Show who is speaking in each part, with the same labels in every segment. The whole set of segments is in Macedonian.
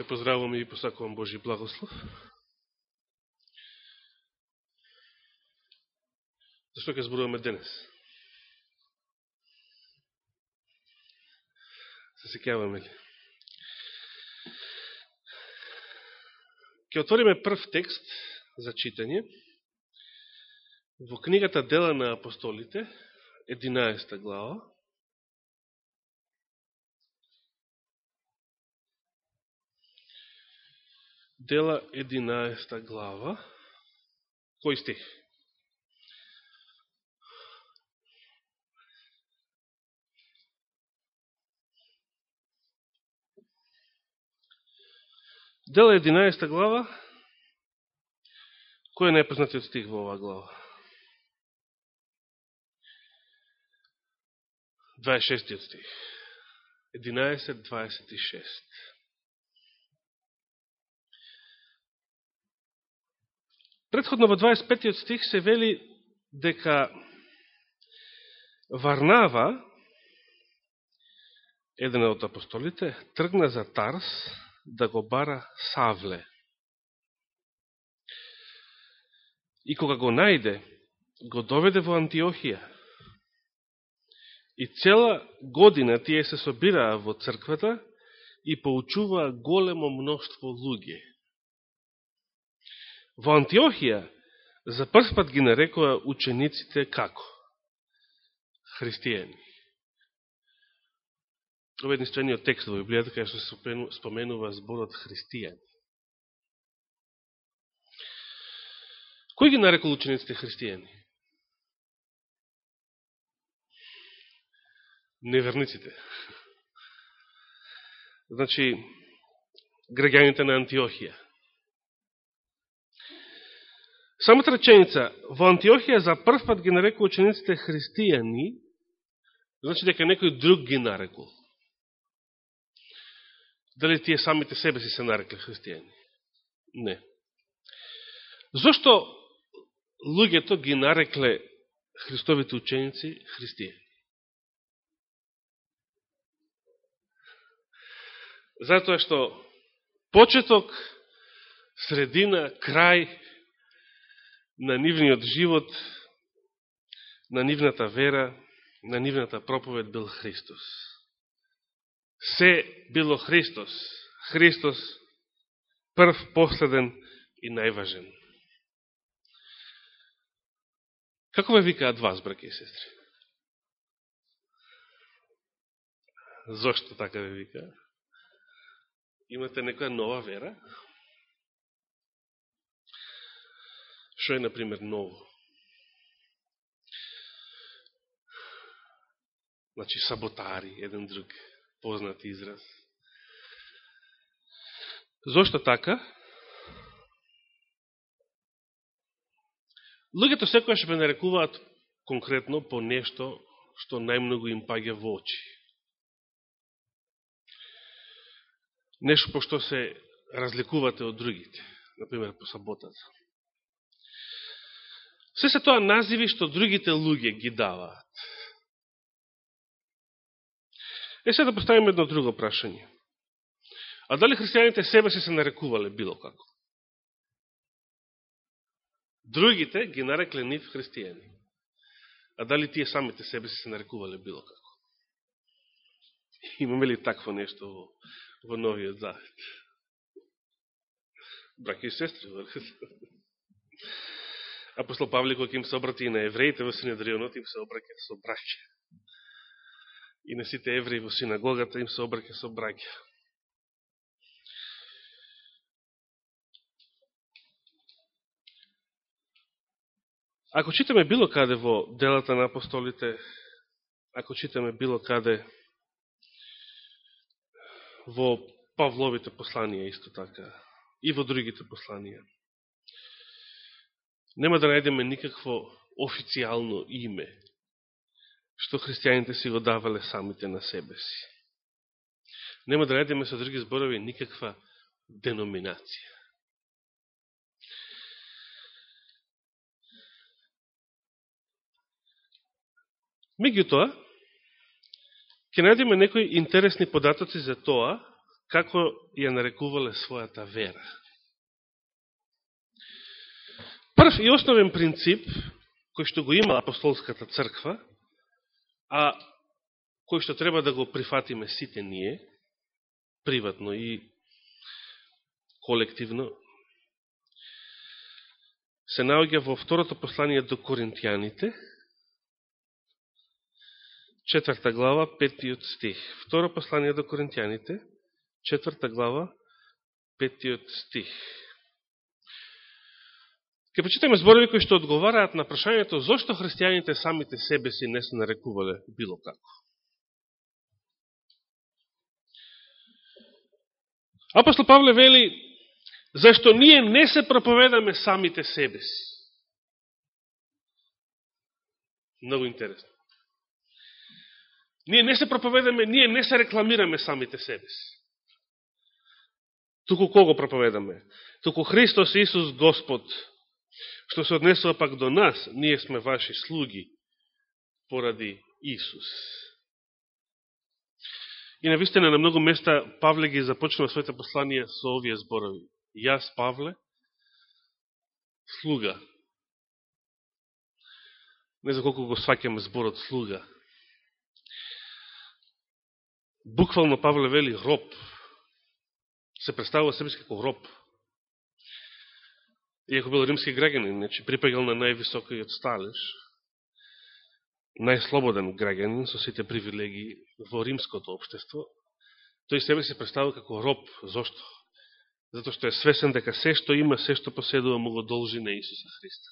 Speaker 1: Те поздравувам и посакувам Божи благослов. Зашто ќе зборуваме денес? Се секјаваме ли? Ке отвориме прв текст за читање во книгата Дела на апостолите, 11 глава. Дела 11 глава. Кој стих? Дела 11 глава. Кој е најпознатиот стих во оваа глава? 26 стих. 11.26. Предходно во 25 стих се вели дека Варнава, еден од апостолите, тргна за Тарс да го бара Савле. И кога го најде, го доведе во Антиохија. И цела година тие се собираа во црквата и поучуваа големо мноштво луѓе. Во Антиохија за прв пат ги нарекува учениците како? Христијани. Ова е единствениот текст во Библијата кај што се споменува зборот христијани. Кој ги нарекол учениците христијани? Неверниците. Значи, граѓаните на Антиохија. Самата реченица, во Антиохија за прв пат ги нарекува учениците христијани, значи дека некој друг ги нарекува. Дали тие самите себе си се нарекле христијани? Не. Зошто луѓето ги нарекле Христовите ученици христијани? Затоа што почеток, средина, крај на нивниот живот, на нивната вера, на нивната проповед бил Христос. Се било Христос. Христос прв, последен и најважен. Како ве викаат вас, браке и сестри? Зошто така ве викаат? Имате некоја нова вера? Што е, например, ново? Значи, саботари, еден друг познат израз. Зошто така? Луѓето секојаш ме нарекуваат конкретно по нешто што најмногу им паѓа во очи. Нешто по што се разликувате од другите, например по саботата. Се се тоа називи што другите луѓе ги даваат. Е, сега да поставиме едно друго прашање. А дали христијаните себе се се нарекувале било како? Другите ги нарекле нив христијани. А дали тие самите себе се се нарекувале било како? Имаме ли такво нешто во, во Новиот Завет? Браки и сестри, апостол Павле, кој им се обрати и на евреите во Синедрионот, им се обраќа со браќа. И на сите евреи во синагогата им се обраќа со браќа. Ако читаме било каде во делата на апостолите, ако читаме било каде во Павловите посланија исто така, и во другите посланија, нема да најдеме никакво официјално име, што христијаните си го давале самите на себе си. Нема да најдеме со други зборови никаква деноминација. Меѓутоа, ќе најдеме некои интересни податоци за тоа, како ја нарекувале својата вера. Прв и основен принцип, кој што го има апостолската црква, а кој што треба да го прифатиме сите ние, приватно и колективно, се наоѓа во второто послание до Коринтијаните, четврта глава, петиот стих. Второ послание до Коринтијаните, четврта глава, петиот стих. Ке почитаме зборови кои што одговараат на прашањето зошто христијаните самите себе си не се нарекувале било како. Апостол Павле вели, зашто ние не се проповедаме самите себе си. Много интересно. Ние не се проповедаме, ние не се рекламираме самите себе си. Туку кого проповедаме? Туку Христос Исус Господ, што се однесува пак до нас, ние сме ваши слуги поради Исус. И на вистина на многу места Павле ги започнува своите посланија со овие зборови. Јас, Павле, слуга. Не за колку го свакаме зборот слуга. Буквално Павле вели роб. Се представува себе како роб. Иако бил римски граѓанин, значи припегал на највисокиот сталеж, најслободен граѓанин со сите привилегии во римското обштество, тој себе се представува како роб. Зошто? Затоа што е свесен дека се што има, се што поседува, му го должи на Исуса Христа.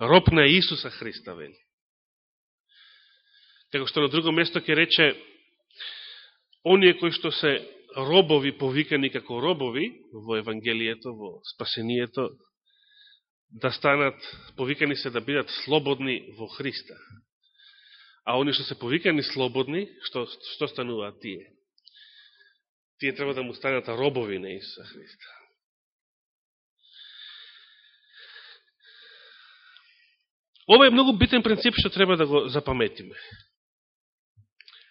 Speaker 1: Роб на Исуса Христа, вели. Како што на друго место ќе рече, оние кои што се робови, повикани како робови во Евангелието, во спасението, да станат, повикани се да бидат слободни во Христа. А они што се повикани слободни, што, што стануваат тие? тие треба да му станат робови на Исуса Христа. Ова е многу битен принцип што треба да го запаметиме.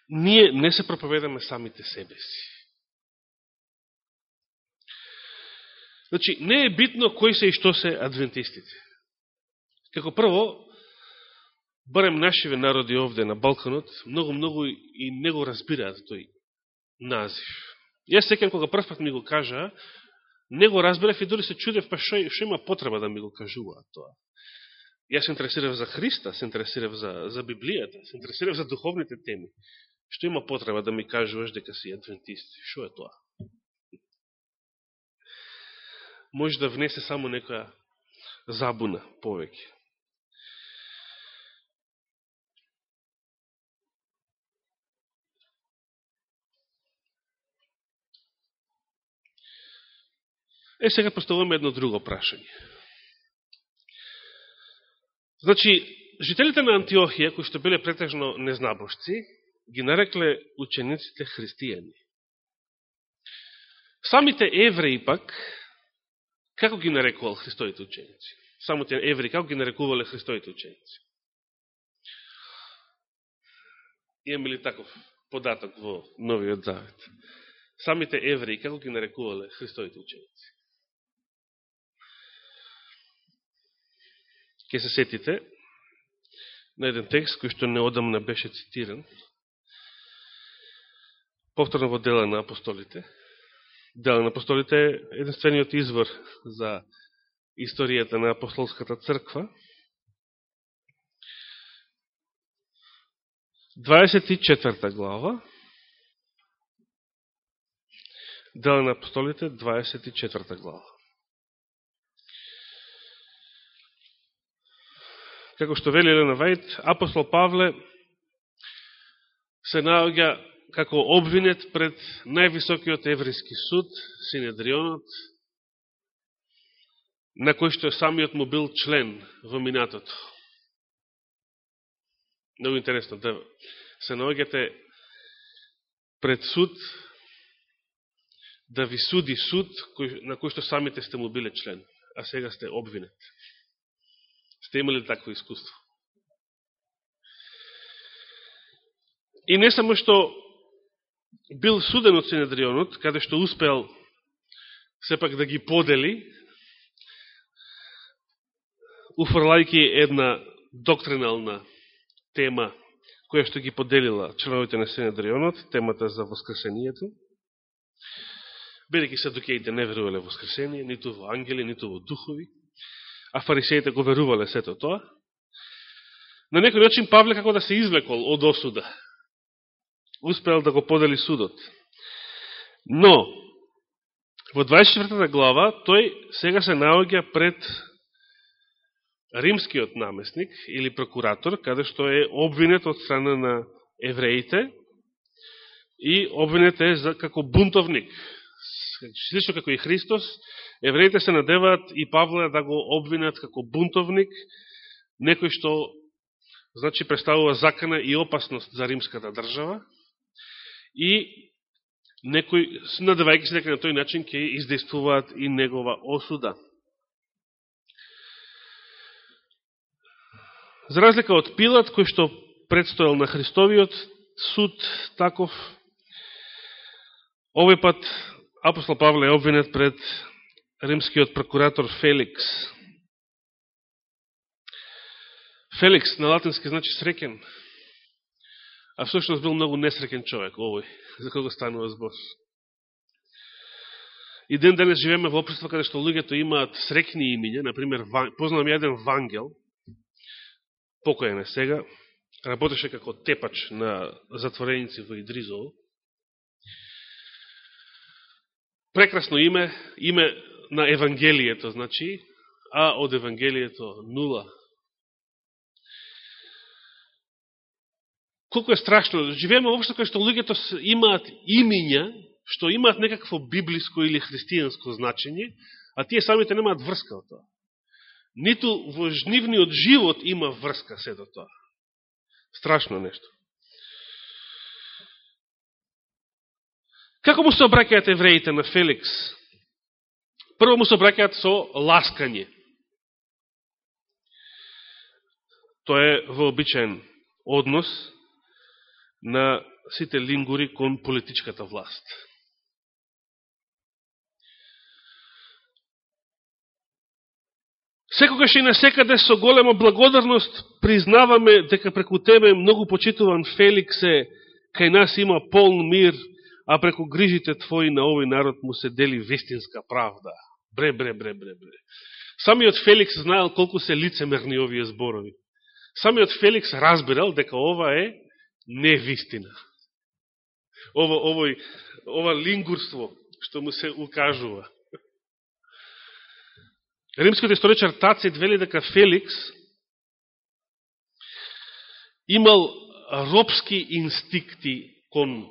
Speaker 1: Ние не се проповедаме самите себе си. Значи, не е битно кои се и што се адвентистите. Како прво, барем нашиве народи овде на Балканот, многу-многу и не го разбираат тој назив. Јас секам кога прв пат ми го кажа, не го разбирав и дори се чудев, па шо, шо има потреба да ми го кажуваат тоа. Јас се интересирав за Христа, се интересирав за, за Библијата, се интересирав за духовните теми. Што има потреба да ми кажуваш дека си адвентист? Шо е тоа? Може да внесе само некоја забуна повеќе. Е, сега поставуваме едно друго прашање. Значи, жителите на Антиохија, кои што биле претежно незнабошци, ги нарекле учениците христијани. Самите евреи пак, како ги нарекувал Христоите ученици? тие еври. како ги нарекувале Христоите ученици? Имаме ли таков податок во Новиот Завет? Самите евреи, како ги нарекувале Христоите ученици? Ке се сетите на еден текст кој што неодамна беше цитиран, повторно во дела на апостолите. Да Дел на апостолите е единствениот извор за историјата на апостолската црква. 24 глава, Дел на апостолите, 24 глава. како што вели Елена Вајд, апостол Павле се наоѓа како обвинет пред највисокиот еврейски суд, Синедрионот, на кој што самиот му бил член во минатото. Много интересно да се наоѓате пред суд, да ви суди суд на кој што самите сте му биле член, а сега сте обвинет. Сте имали такво искуство? И не само што бил суден од Синедрионот, каде што успел сепак да ги подели, уфрлајки една доктринална тема, која што ги поделила членовите на Синедрионот, темата за Воскресението, бидеќи садукеите не верувале во Воскресение, ниту во ангели, ниту во духови, а фарисеите го верувале сето тоа, на некој начин Павле како да се извлекол од осуда. Успел да го подели судот. Но, во 24 глава, тој сега се наоѓа пред римскиот наместник или прокуратор, каде што е обвинет од страна на евреите и обвинет е за, како бунтовник. Слично како и Христос, евреите се надеваат и Павле да го обвинат како бунтовник, некој што значи представува закана и опасност за римската држава и некој, надавајќи се дека на тој начин ќе издействуваат и негова осуда. За разлика од Пилат, кој што предстоел на Христовиот суд таков, овој пат апостол Павле е обвинет пред римскиот прокуратор Феликс. Феликс на латински значи среќен, а всушност бил многу несреќен човек, овој, за кого станува збор. И ден денес живееме во општество каде што луѓето имаат срекни имиња, например, познавам еден Вангел, покојен е сега, работеше како тепач на затвореници во Идризово. Прекрасно име, име на Евангелието, значи, а од Евангелието нула. Колко е страшно. Живееме воопшто кај што луѓето имаат имиња, што имаат некакво библиско или христијанско значење, а тие самите немаат врска од тоа ниту во жнивниот живот има врска се до тоа. Страшно нешто. Како му се обраќаат евреите на Феликс? Прво му се обраќаат со ласкање. Тоа е вообичаен однос на сите лингури кон политичката власт. Секогаш и насекаде со голема благодарност признаваме дека преку тебе многу почитуван Феликс е, кај нас има полн мир, а преку грижите твои на овој народ му се дели вестинска правда. Бре, бре, бре, бре, бре. Самиот Феликс знаел колку се лицемерни овие зборови. Самиот Феликс разбирал дека ова е невистина. Ова, овој, ова лингурство што му се укажува. Римскиот историчар Тацит вели дека Феликс имал робски инстикти кон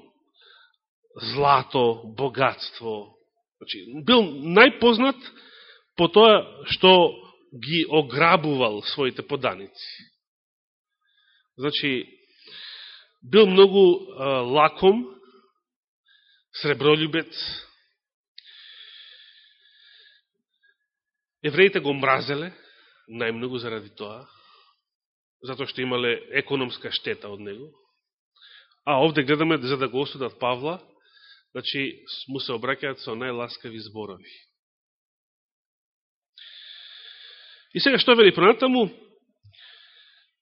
Speaker 1: злато, богатство. Значи, бил најпознат по тоа што ги ограбувал своите поданици. Значи, бил многу лаком, сребролюбец, Евреите го мразеле, најмногу заради тоа, затоа што имале економска штета од него. А овде гледаме, за да го осудат Павла, значи му се обраќаат со најласкави зборови. И сега што вели пронатаму?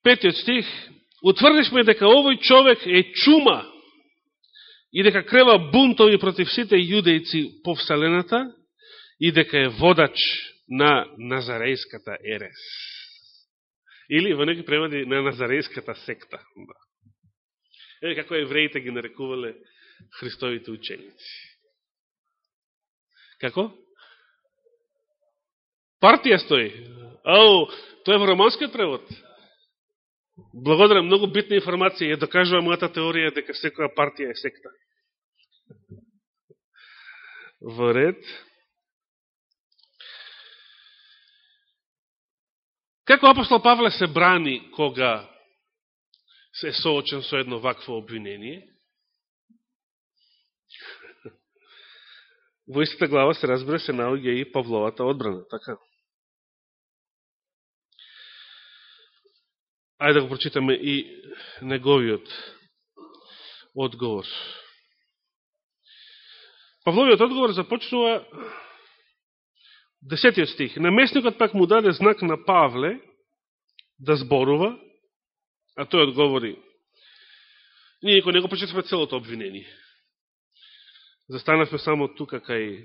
Speaker 1: Петиот стих. Утврдишме дека овој човек е чума и дека крева бунтови против сите јудејци по Вселената и дека е водач на Назарејската ерес. Или во некои преводи на Назарејската секта. Да. Еве како евреите ги нарекувале Христовите ученици. Како? Партија стои. Ау, тоа е во романскиот превод. Благодарам, многу битна информација. Ја да докажува мојата теорија дека секоја партија е секта. Во ред. Како апостол Павле се брани кога се соочен со едно вакво обвинение? Во истата глава се разбира се наоѓа и Павловата одбрана, така? Ајде да го прочитаме и неговиот одговор. Павловиот одговор започнува десетиот стих. Наместникот пак му даде знак на Павле да зборува, а тој одговори. Ние кој не го прочитавме целото обвинение. Застанавме само тука кај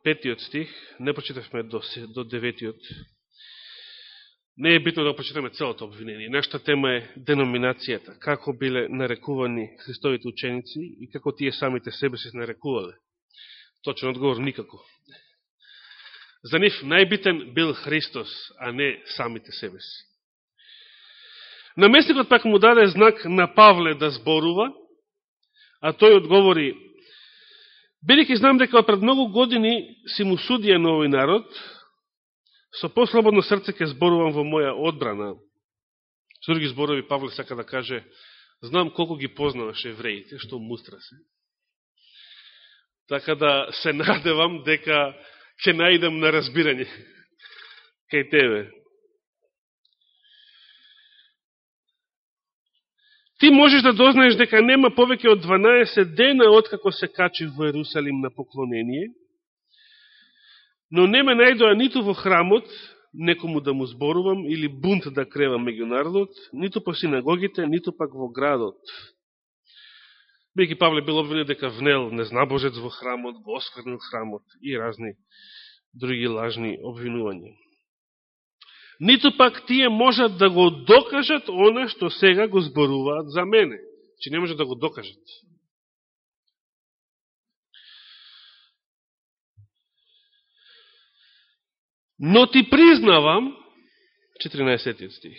Speaker 1: петиот стих, не прочитавме до, до деветиот. Не е битно да прочитаме целото обвинение. Нашата тема е деноминацијата. Како биле нарекувани Христовите ученици и како тие самите себе се нарекувале. Точен одговор никако. За нив најбитен бил Христос, а не самите себе си. Наместникот пак му даде знак на Павле да зборува, а тој одговори, бидеќи знам дека пред многу години си му судија на овој народ, со послободно срце ќе зборувам во моја одбрана. Со други зборови Павле сака да каже, знам колку ги познаваш евреите, што мустра се. Така да се надевам дека ќе најдам на разбирање кај тебе. Ти можеш да дознаеш дека нема повеќе од 12 дена откако се качи во Ерусалим на поклонение, но не ме најдоа ниту во храмот, некому да му зборувам или бунт да кревам меѓу народот, ниту по синагогите, ниту пак во градот. Бејќи Павле бил обвинен дека внел незнабожец во храмот, го осквернил храмот и разни други лажни обвинувања ниту пак тие можат да го докажат она што сега го зборуваат за мене. Че не можат да го докажат. Но ти признавам, 14 стих,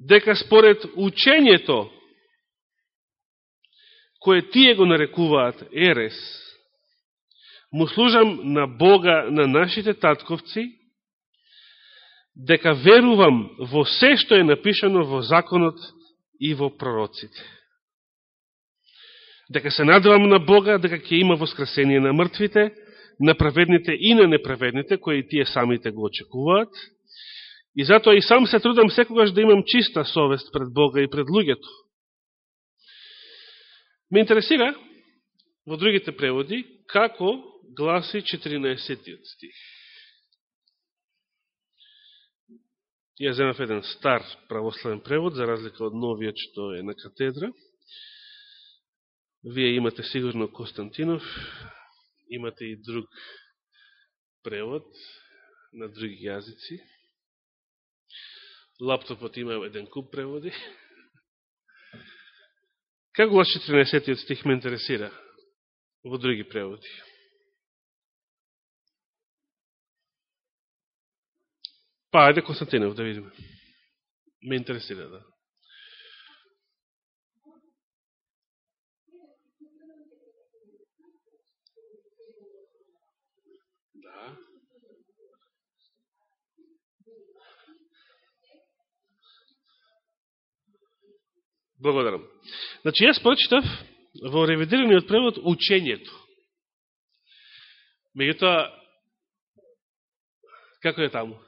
Speaker 1: дека според учењето, кое тие го нарекуваат Ерес, му служам на Бога на нашите татковци, дека верувам во се што е напишано во законот и во пророците. Дека се надевам на Бога, дека ќе има воскресение на мртвите, на праведните и на неправедните, кои тие самите го очекуваат. И затоа и сам се трудам секогаш да имам чиста совест пред Бога и пред луѓето. Ме интересира во другите преводи како гласи 14 стих. Ја земав еден стар православен превод, за разлика од новиот што е на катедра. Вие имате сигурно Константинов, имате и друг превод на други јазици. Лаптопот има еден куп преводи. Како глас 14 стих ме интересира во други преводи? Па, ајде Константинов да видиме. Ме интересира. Да. Благодарам. Значи, јас прочитав во ревидираниот превод учењето. Меѓутоа, како е таму?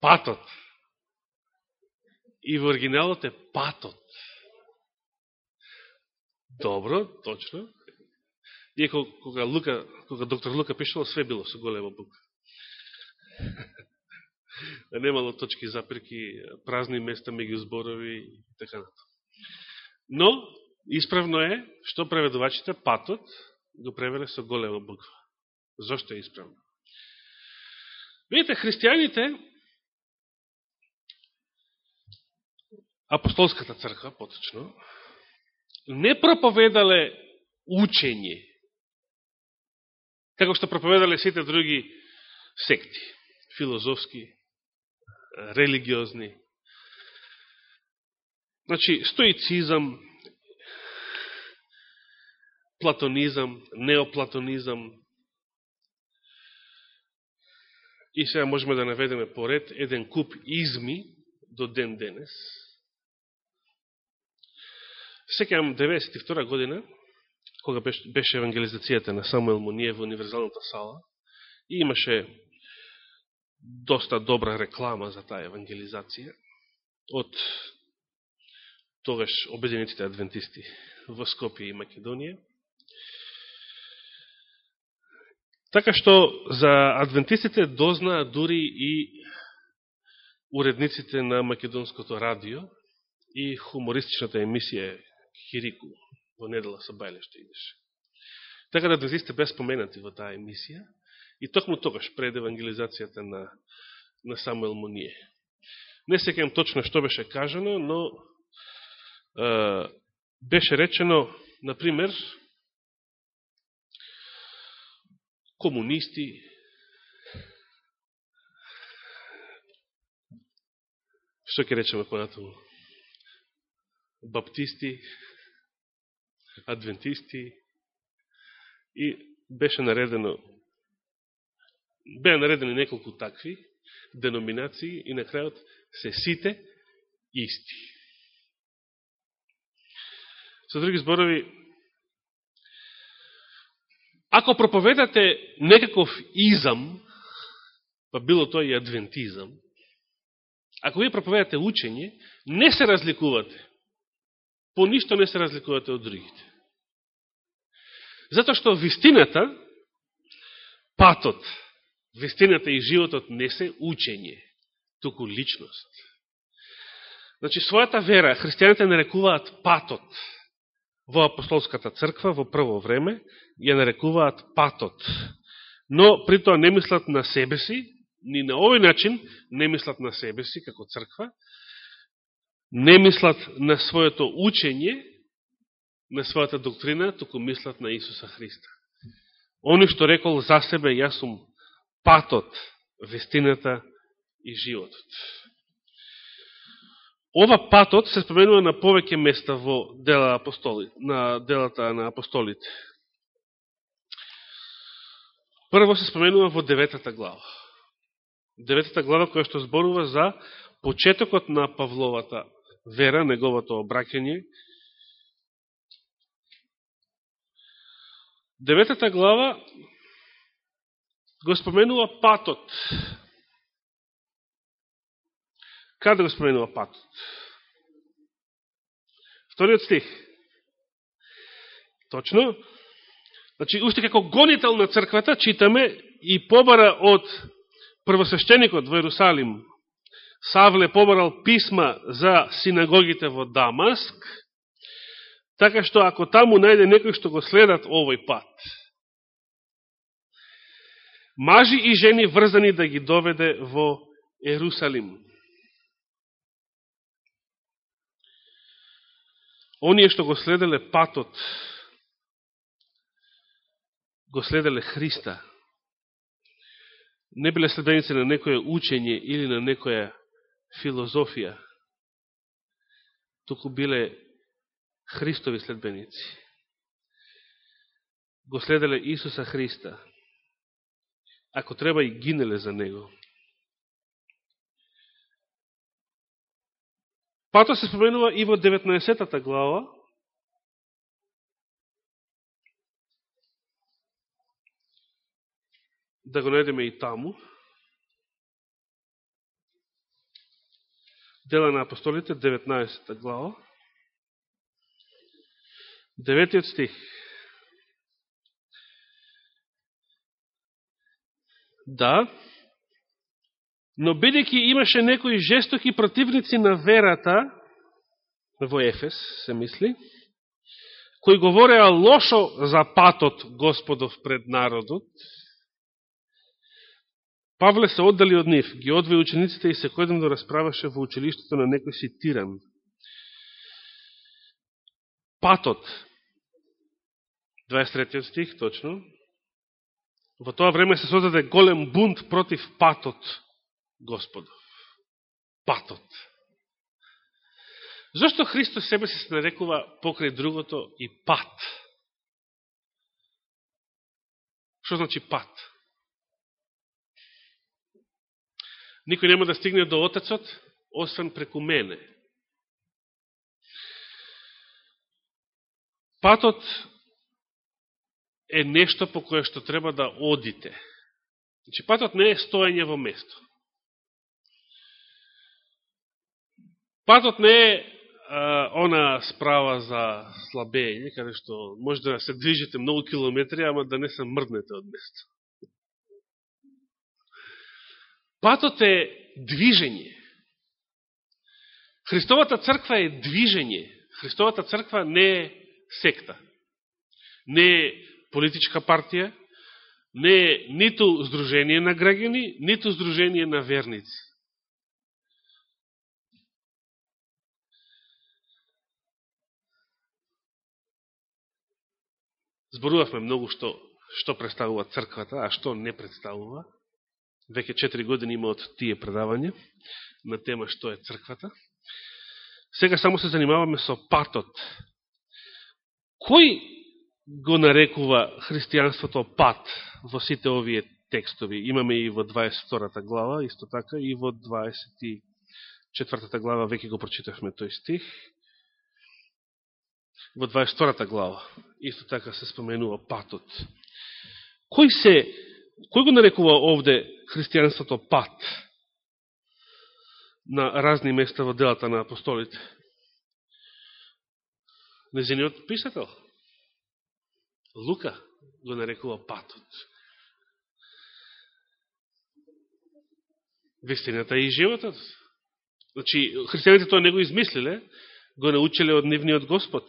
Speaker 1: патот. И во оригиналот е патот. Добро, точно. Иеко кога, Лука, кога доктор Лука пишувал, све било со голема бука. Да немало точки запирки, празни места меѓу зборови и така нато. Но, исправно е, што преведувачите патот го превеле со голема буква. Зошто е исправно? Видите, христијаните апостолската црква, поточно, не проповедале учење, како што проповедале сите други секти, филозофски, религиозни. Значи, стоицизам, платонизам, неоплатонизам, и сега можеме да наведеме поред еден куп изми до ден денес, Секам 92 година, кога беше евангелизацијата на Самуел Моние во универзалната сала, и имаше доста добра реклама за таа евангелизација од тогаш обединетите адвентисти во Скопје и Македонија. Така што за адвентистите дознаа дури и уредниците на Македонското радио и хумористичната емисија Хирику во недела со Бајле што идеше. Така да адвентистите бе споменати во таа емисија и токму тогаш пред евангелизацијата на, на Самуел Моније. Не секам точно што беше кажано, но е, беше речено, например, комунисти, што ќе речеме понатаму, баптисти, адвентисти и беше наредено беа наредени неколку такви деноминации и на крајот се сите исти. Со други зборови, ако проповедате некаков изам, па било тој и адвентизам, ако вие проповедате учење, не се разликувате. По ништо не се разликувате од другите. Затоа што вистината, патот, вестината и животот не се учење, туку личност. Значи, својата вера, христијаните нарекуваат патот, во апостолската црква во прво време ја нарекуваат патот. Но при тоа не мислат на себе си, ни на овој начин не мислат на себе си како црква, не мислат на своето учење, на својата доктрина, туку мислат на Исуса Христа. Они што рекол за себе, јас сум патот, вестината и животот. Ова патот се споменува на повеќе места во дела апостоли, на делата на апостолите. Прво се споменува во деветата глава. Деветата глава која што зборува за почетокот на Павловата вера, неговото обраќање. Деветата глава го споменува патот Каде го споменува патот? Вториот стих. Точно. Значи, уште како гонител на црквата, читаме и побара од првосвещеникот во Иерусалим, Савле побарал писма за синагогите во Дамаск, така што ако таму најде некој што го следат овој пат, мажи и жени врзани да ги доведе во Ерусалим. Оние што го следеле патот, го следеле Христа. Не биле следеници на некое учење или на некоја филозофија, туку биле Христови следбеници. Го следеле Исуса Христа. Ако треба и гинеле за Него. Пато се споменува и во 19-та глава, да го најдеме и таму. Дела на апостолите, 19 глава. 9 стих. Да, Но бидејќи имаше некои жестоки противници на верата, во Ефес се мисли, кои говореа лошо за патот Господов пред народот, Павле се оддали од нив, ги одве учениците и секојден да расправаше во училиштето на некој си тиран. Патот, 23 стих, точно, во тоа време се создаде голем бунт против патот Господов. Патот. Зошто Христос себе се нарекува покрај другото и пат? Што значи пат? Никој нема да стигне до Отецот, освен преку мене. Патот е нешто по кое што треба да одите. Значи, патот не е стоење во место. Патот не е она справа за слабење, каде што може да се движите многу километри, ама да не се мрднете од место. Патот е движење. Христовата црква е движење. Христовата црква не е секта. Не е политичка партија, не е ниту здружение на граѓани, ниту здружение на верници. Зборувавме многу што, што представува црквата, а што не представува. Веќе 4 години има од тие предавање на тема што е црквата. Сега само се занимаваме со патот. Кој го нарекува христијанството пат во сите овие текстови? Имаме и во 22 глава, исто така, и во 24 глава, веќе го прочитавме тој стих. Во 22 глава, исто така се споменува патот. Кој се, кој го нарекува овде христијанството пат? на разни места во делата на апостолите. Незиниот писател, Лука, го нарекува патот. Вестината и животот. Значи, христијаните тоа не го измислиле, го научиле од нивниот Господ.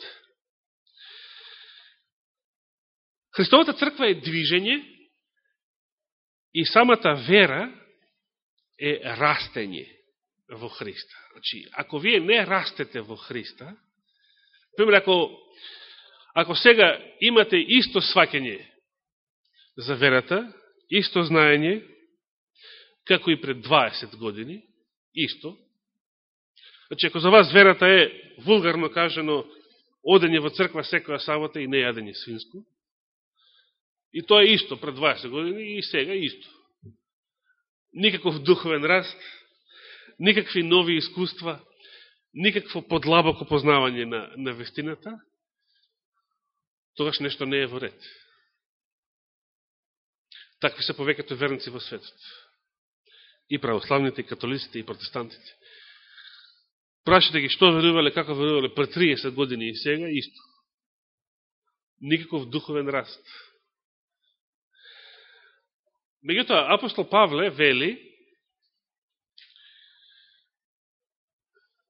Speaker 1: Христовата црква е движење и самата вера е растење во Христа. Значи, ако вие не растете во Христа, пример, ако, ако сега имате исто сваќање за верата, исто знаење, како и пред 20 години, исто, значи, ако за вас верата е, вулгарно кажено, одење во црква секоја сабота и не јадење свинско, и тоа е исто пред 20 години и сега исто. Никаков духовен раст, никакви нови искуства, никакво подлабоко познавање на, на вестината, тогаш нешто не е во ред. Такви се повеќето верници во светот. И православните, и католиците, и протестантите. Прашите ги што верувале, како верувале пред 30 години и сега, исто. Никаков духовен раст. Меѓутоа, апостол Павле вели,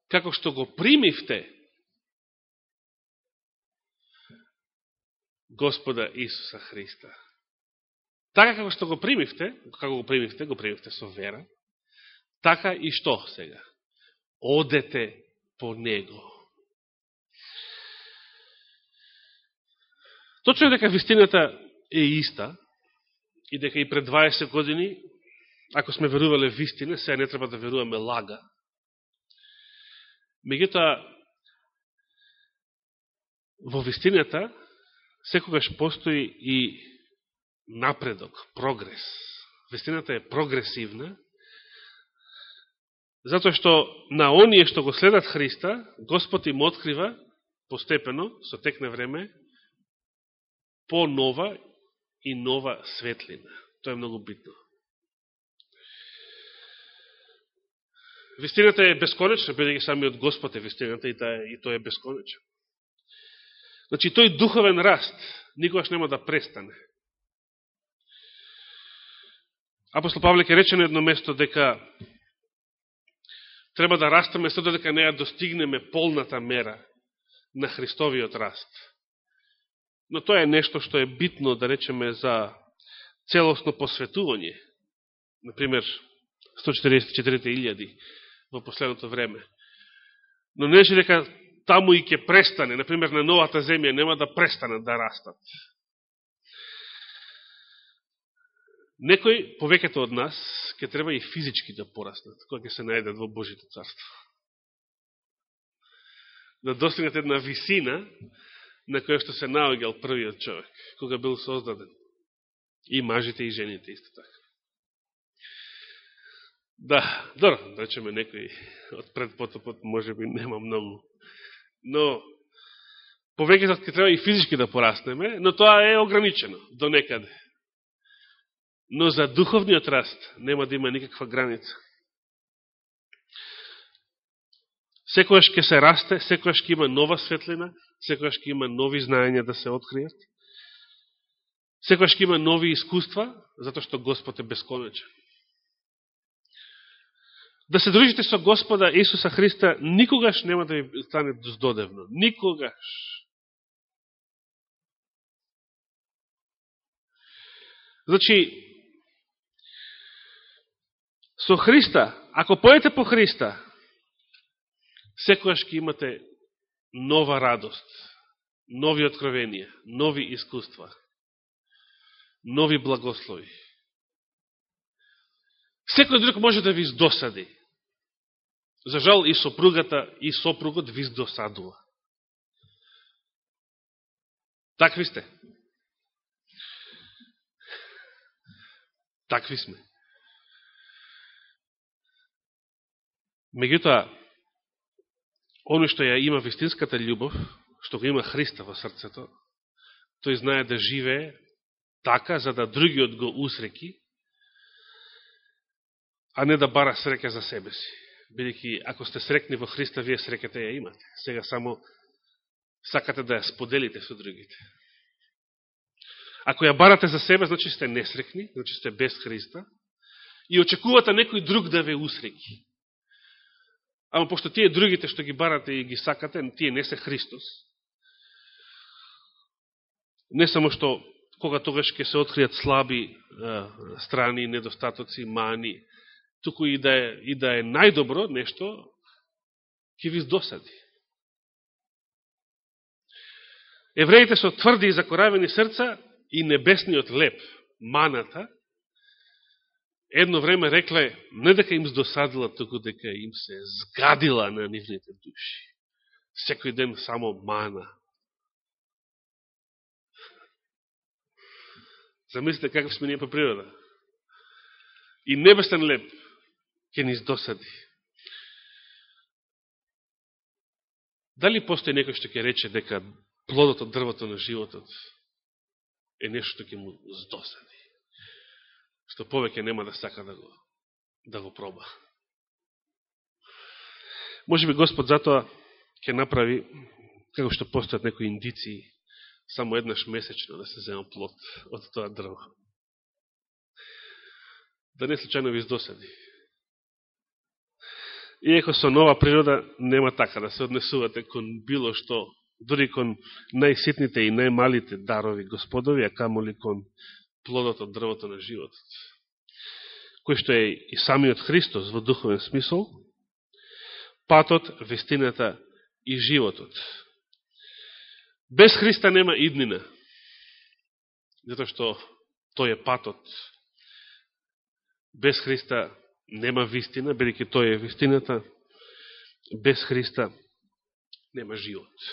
Speaker 1: како што го примивте Господа Исуса Христа. Така како што го примивте, како го примивте, го примивте со вера, така и што сега? Одете по Него. Точно дека вистината е иста и дека и пред 20 години, ако сме верувале вистина, сега не треба да веруваме лага, Меѓутоа, во вистината, секогаш постои и напредок, прогрес. Вестината е прогресивна, затоа што на оние што го следат Христа, Господ им открива постепено, со тек на време, по-нова и нова светлина. Тоа е многу битно. Вистината е бесконечна, бидејќи самиот Господ е вистината и, таа, и е бесконечно. Значи, тој духовен раст никогаш нема да престане. Апостол Павле ке рече на едно место дека треба да растаме се додека не ја достигнеме полната мера на Христовиот раст. Но тоа е нешто што е битно, да речеме, за целосно посветување. Например, 144.000 во последното време. Но не че дека таму и ќе престане, например на новата земја, нема да престанат да растат. Некој повеќето од нас, ќе треба и физички да пораснат, кога ќе се најдат во Божите царство. Да достигнат една висина на која што се наогел првиот човек, кога бил создаден. И мажите и жените исто така. Да, добро, да речеме некој од предпотопот, може би нема многу. Но, повеќе ќе треба и физички да пораснеме, но тоа е ограничено до некаде. Но за духовниот раст нема да има никаква граница. секојаш ќе се расте, секојаш ќе има нова светлина, секојаш ќе има нови знаења да се откријат, секојаш ќе има нови искуства, затоа што Господ е бесконечен. Да се дружите со Господа Исуса Христа никогаш нема да ви стане здодевно. Никогаш. Значи, со Христа, ако поете по Христа, секојаш ќе имате нова радост, нови откровенија, нови искуства, нови благослови. Секој друг може да ви издосади. За жал и сопругата и сопругот виз досадува. Такви сте. Такви сме. Меѓутоа, оно што ја има вистинската љубов, што го има Христа во срцето, тој знае да живее така, за да другиот го усреки, а не да бара среќа за себе си бидејќи ако сте срекни во Христа, вие среќата ја имате. Сега само сакате да ја споделите со другите. Ако ја барате за себе, значи сте несрекни, значи сте без Христа, и очекувате некој друг да ве усреки. Ама пошто тие другите што ги барате и ги сакате, тие не се Христос. Не само што кога тогаш ќе се откријат слаби э, страни, недостатоци, мани, туку и да е, и да е најдобро нешто, ќе ви досади. Евреите со тврди и закоравени срца и небесниот леп, маната, едно време рекле, не дека им здосадила, туку дека им се згадила на нивните души. Секој ден само мана. Замислите каков сме ние по природа. И небесен леп ќе ни издосади. Дали постои некој што ќе рече дека плодот од дрвото на животот е нешто што ќе му здосади? што повеќе нема да сака да го, да го проба. Може би Господ затоа ќе направи, како што постојат некои индиции, само еднаш месечно да се зема плод од тоа дрво. Да не случайно ви издосади. Иеко со нова природа нема така да се однесувате кон било што, дури кон најситните и најмалите дарови господови, а камоли кон плодот од дрвото на животот, кој што е и самиот Христос во духовен смисол, патот, вестината и животот. Без Христа нема иднина, затоа што тој е патот. Без Христа нема вистина, бидеќи тој е вистината. Без Христа нема живот.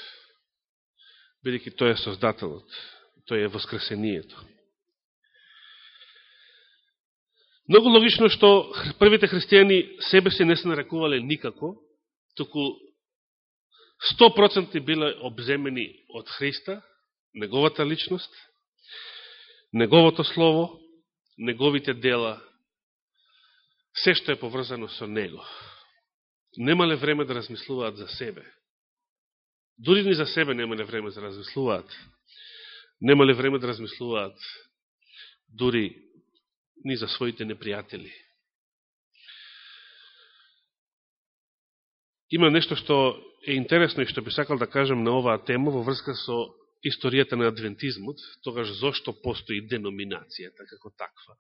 Speaker 1: Бидеќи тој е Создателот, тој е Воскресението. Многу логично што првите христијани себе се не се нарекувале никако, туку 100% биле обземени од Христа, неговата личност, неговото слово, неговите дела, се што е поврзано со него. Немале време да размислуваат за себе. Дури ни за себе немале време да размислуваат. Немале време да размислуваат дури ни за своите непријатели. Има нешто што е интересно и што би сакал да кажам на оваа тема во врска со историјата на адвентизмот, тогаш зошто постои деноминацијата како таква.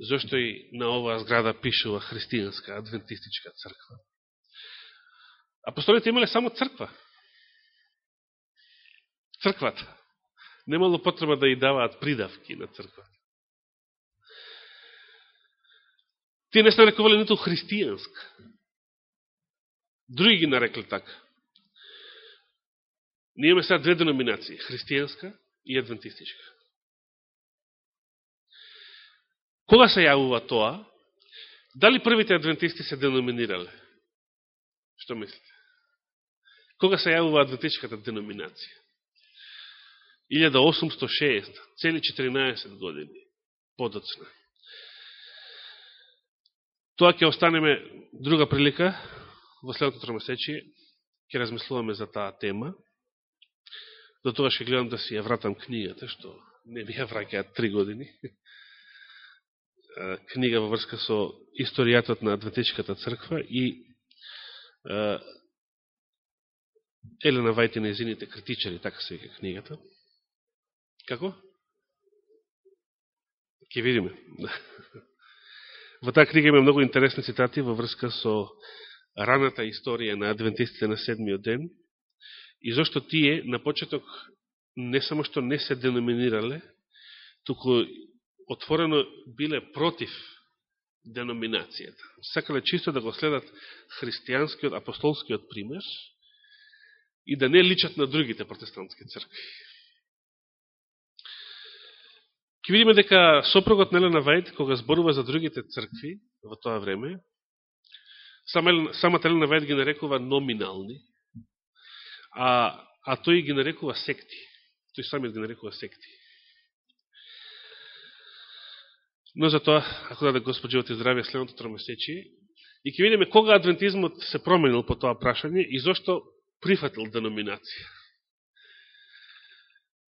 Speaker 1: Зошто и на оваа зграда пишува христијанска адвентистичка црква. Апостолите имале само црква. Црквата. Немало потреба да ја даваат придавки на црквата. Тие не се нарекували нито христијанска. Други ги нарекли така. Ние имаме сега две деноминации, христијанска и адвентистичка. Кога се јавува тоа? Дали првите адвентисти се деноминирале? Што мислите? Кога се јавува адвентичката деноминација? 1860, цели 14 години подоцна. Тоа ќе останеме друга прилика во следното тромесечие ќе размислуваме за таа тема. До тоа ќе гледам да си ја вратам книгата, што не ми ја враќаат три години. Книга во врска со историјатот на Адвентичката црква и Елена Вајте незините критичари, така се вика книгата. Како? Ке видиме. Во таа книга има многу интересни цитати во врска со раната историја на адвентистите на седмиот ден и зашто тие на почеток не само што не се деноминирале, туку отворено биле против деноминацијата. Сакале чисто да го следат христијанскиот, апостолскиот пример и да не личат на другите протестантски цркви. Ке видиме дека сопругот на Елена Вајд, кога зборува за другите цркви во тоа време, самата Елена Вајд ги нарекува номинални, а, а тој ги нарекува секти. Тој самиот ги нарекува секти. Но за тоа, ако даде Господ живот и здравие следното тромесечие, и ќе видиме кога адвентизмот се променил по тоа прашање и зашто прифатил деноминација.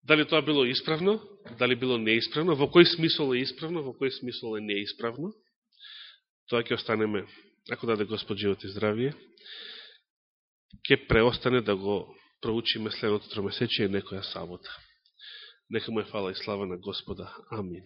Speaker 1: Дали тоа било исправно, дали било неисправно, во кој смисол е исправно, во кој смисол е неисправно, тоа ќе останеме, ако даде Господ живот и здравие, ќе преостане да го проучиме следното тромесечие некоја сабота. Нека му е фала и слава на Господа. Амин.